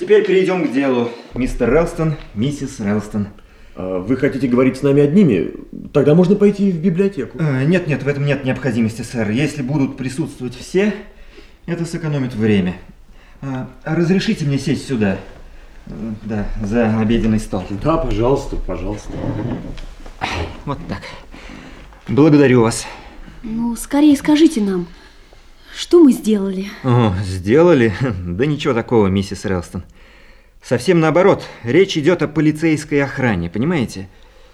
Теперь перейдем к делу. Мистер Релстон, миссис Релстон. А вы хотите говорить с нами одними? Тогда можно пойти в библиотеку. Э, Нет, нет, в этом нет необходимости, сэр. Если будут присутствовать все, это сэкономит время. А, Разрешите мне сесть сюда. Э, Да, за обеденный стол. Да, пожалуйста, пожалуйста. Вот так. Благодарю вас. Ну, скорее скажите нам, что мы сделали? О, сделали? Да ничего такого, миссис Релстон. Совсем наоборот. Речь идет о полицейской охране, понимаете?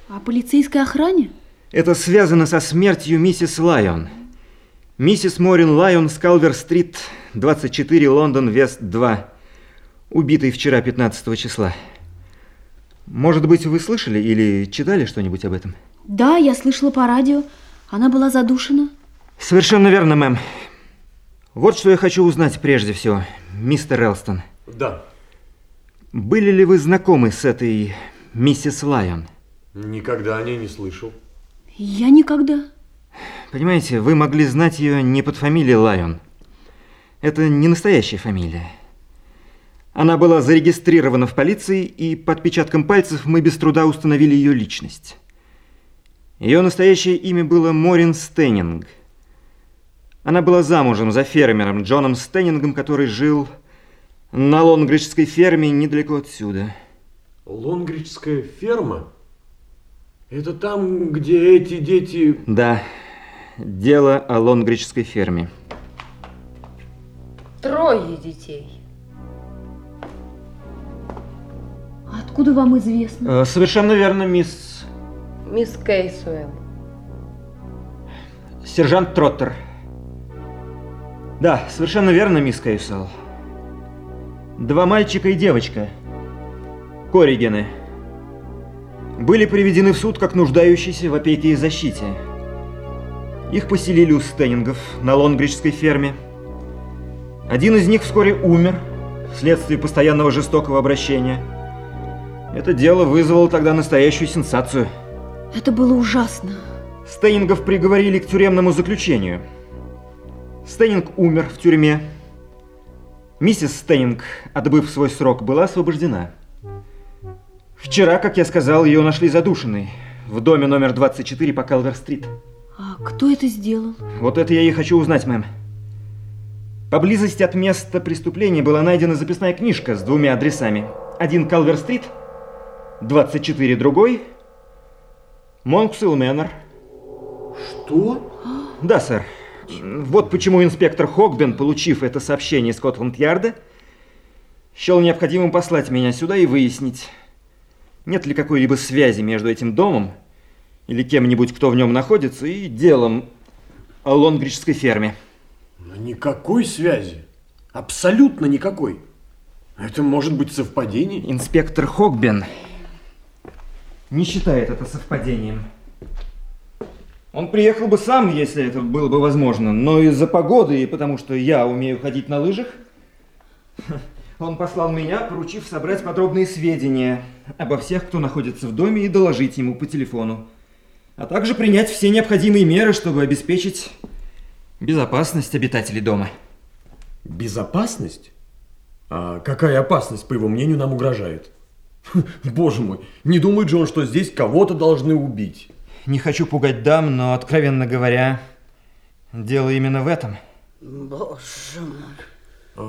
О полицейской охране? Это связано со смертью миссис Лайон. Миссис Морин Лайон с Калвер-стрит, 24, Лондон, Вест 2. Убитой вчера, 15 числа. Может быть, вы слышали или читали что-нибудь об этом? Да, я слышала по радио. Она была задушена. Совершенно верно, мэм. Вот что я хочу узнать прежде всего, мистер Релстон. Да. Были ли вы знакомы с этой миссис Лайон? Никогда о ней не слышал. Я никогда. Понимаете, вы могли знать ее не под фамилией Лайон. Это не настоящая фамилия. Она была зарегистрирована в полиции, и по отпечаткам пальцев мы без труда установили ее личность. Ее настоящее имя было Морин Стеннинг. Она была замужем за фермером Джоном Стеннингом, который жил на Лонгриджской ферме недалеко отсюда. Лонгриджская ферма? Это там, где эти дети... Да, дело о Лонгриджской ферме. Трое детей. Откуда вам известно? Э, Совершенно верно, мисс... Мисс Кейсуэлл. Сержант Троттер. Да, совершенно верно, мисс Кейсел. Два мальчика и девочка. Корригены. Были приведены в суд как нуждающиеся в опеке и защите. Их поселили у Стеннингов на Лонгриджской ферме. Один из них вскоре умер вследствие постоянного жестокого обращения. Это дело вызвало тогда настоящую сенсацию. Это было ужасно. Стейнингов приговорили к тюремному заключению. Стейнинг умер в тюрьме. Миссис Стейнинг, отбыв свой срок, была освобождена. Вчера, как я сказал, ее нашли задушенной в доме номер 24 по Калвер-стрит. А кто это сделал? Вот это я и хочу узнать, мэм. Поблизости от места преступления была найдена записная книжка с двумя адресами. Один Калвер-стрит, 24 другой, Монксилл Мэннер. Что? Да, сэр. Вот почему инспектор Хогбен, получив это сообщение из Скотланд-Ярда, счел необходимым послать меня сюда и выяснить, нет ли какой-либо связи между этим домом или кем-нибудь, кто в нем находится, и делом о Лонгриджской ферме. Ну, Никакой связи. Абсолютно никакой. Это может быть совпадение? Инспектор Хогбен не считает это совпадением. Он приехал бы сам, если это было бы возможно, но из-за погоды и потому что я умею ходить на лыжах, он послал меня, поручив собрать подробные сведения обо всех, кто находится в доме, и доложить ему по телефону, а также принять все необходимые меры, чтобы обеспечить безопасность обитателей дома. Безопасность? А какая опасность, по его мнению, нам угрожает? Боже мой, не думает же он, что здесь кого-то должны убить. Не хочу пугать дам, но, откровенно говоря, дело именно в этом. Боже мой. А,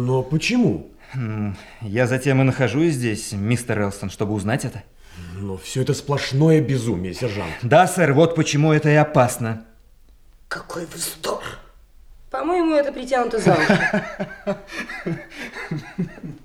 но почему? Я затем и нахожусь здесь, мистер Элстон, чтобы узнать это. Но все это сплошное безумие, сержант. Да, сэр, вот почему это и опасно. Какой вздор. По-моему, это притянуто за уши.